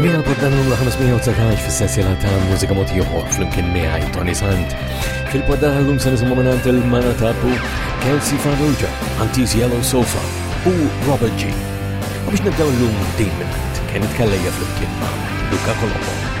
Jena b'dan numru 519 fis-sessjela ta' mużika mod ieħor flimkien miegħi Tony Sant. Fil-podda llum se nisimgħu mingħand il-Mana Tabu, Kelsey Farrugia, Antis Yellow Sofa u Robert G. U biex nibdew llum din minn kien itkellejja flimkien ma' Luca Colombo.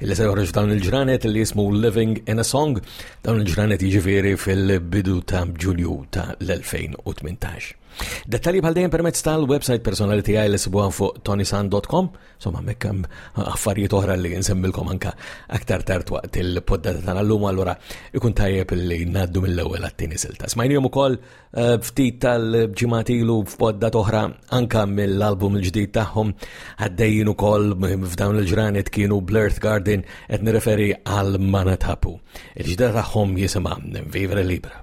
li se joħroġ f'dawn il-ġranet li jismu Living in a Song, dawn il-ġranet jiġifieri fil-bidu ta' Ġunju ta' l-2018. Dettalji bħal dejjem permezz tal-website personali tiegħi li sibuha fuq tonisan.com, somma mekkam affarijiet oħra li nsemmilkom anka aktar tard waqt il-poddata tal-lum, allura ikun tajjeb li ngħaddu mill-ewwel għat-tieni silta. Smajnihom ukoll Eh, ftit tal-ġimgħat ilu f'podda toħra anka mill-album il-ġdid tagħhom għaddejjin ukoll f'dawn il-ġranet kienu Blurth Garden qed nirreferi għal Manatapu. Il-ġdida tagħhom jisimha Vivre Libra.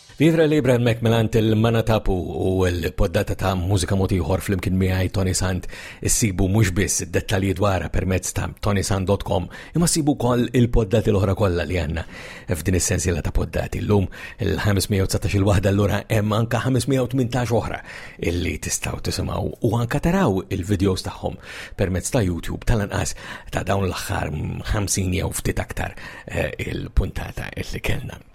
Vivre Libre Mek Melant il-Manatapu u l-poddata ta' mużika motiħor fl-imkien miħaj Tony Sand issibu mux biss dettalji dwar permezz ta' tonysand.com imma sibu kol il-poddati l-oħra kollha li għanna f'din is-sensiela ta' poddati. L-lum il-519 il-wahda l-lura hemm anka 518 oħra illi tistaw tisimaw u anka taraw il-videos tagħhom permezz ta' YouTube tal-anqas ta' dawn l-aħħar 50 jew ftit aktar eh, il-puntata illi kellna.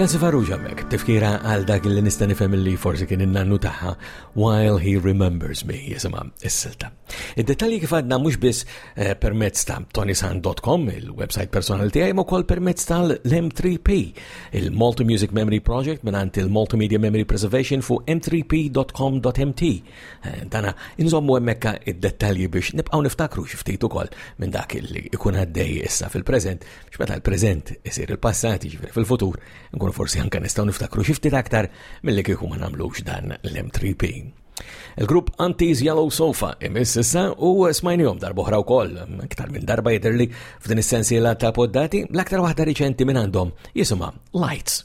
Kelsey Farrugia mek, tifkira għal dak li nista' nifhem li forsi kien in-nannu tagħha While He Remembers Me jisimha s-silta. Id-dettalji kif għadna mhux biss eh, permezz ta' tonisan.com, il-website personali tiegħi, ma wkoll permezz tal-M3P, il-Multi Music Memory Project mingħand il-Multimedia Memory Preservation fuq m3p.com.mt. Eh, dana inżommu hemmhekk id-dettalji biex nibqgħu niftakru xi ftit ukoll minn dak li ikun għaddej issa fil-preżent x'meta l-preżent isir il-passat, jiġifieri fil-futur, nkunu forsi anke nistgħu niftakru xi ftit aktar milli kieku ma nagħmlux dan l-M3P. Il-grupp Antis Yellow Sofa imiss issa u smajnijom darboħra u koll, iktar minn darba jidirli f'din is-sensiela ta' poddati, l-aktar waħda riċenti minn għandhom jisima Lights.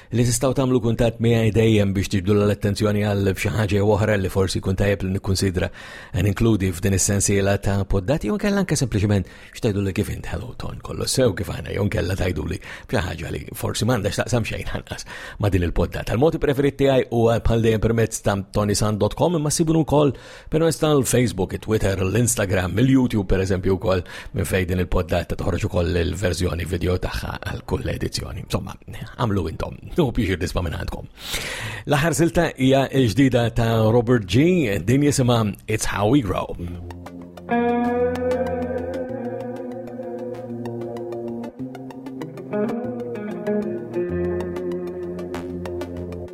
li tistaw tamlu kuntat miegħi dejjem biex tiġdu l-attenzjoni għal xi ħaġa oħra li forsi kun tajjeb li nikkunsidra għan inkludi f'din is-sensiela ta' poddati jew kella anke sempliċement x'tgħidu li kif int hello ton kollu sew kif għana jew kella tgħidu li xi ħaġa li forsi m'għandax taqsam xejn ħanqas ma' din il-poddata. Il-modi preferit tiegħi huwa bħal dejjem permezz ta' tonisan.com imma sibun ukoll Permezz tal-Facebook, it-Twitter, l-Instagram, il-YouTube per eżempju wkoll minn fejn din il-poddata toħroġ ukoll il-verżjoni video tagħha għal kull edizzjoni. Insomma, għamlu intom, u biex disma minn għandkom. L-aħħar silta hija ġdida ta' Robert G, din jisimha It's How We Grow.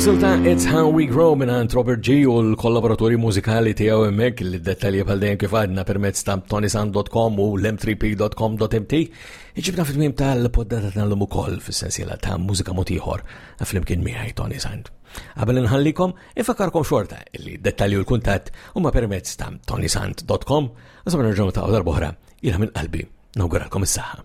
Silta It's How We Grow minn għand Robert G u l-kollaboraturi mużikali tiegħu hemmhekk li dettalji bħal dejjem kif għadna permezz ta' tonisan.com u l-m3p.com.mt iġibna fit-tmiem tal-poddata tal-lum ukoll fis-sensiela ta' mużika motiħor flimkien miegħi Tony Sand. Qabel inħallikom Infakkarkom xorta li dettalju l-kuntatt huma permezz ta' tonisant.com għasab nerġgħu ta' darbohra ilha minn qalbi nawguralkom is-saħħa.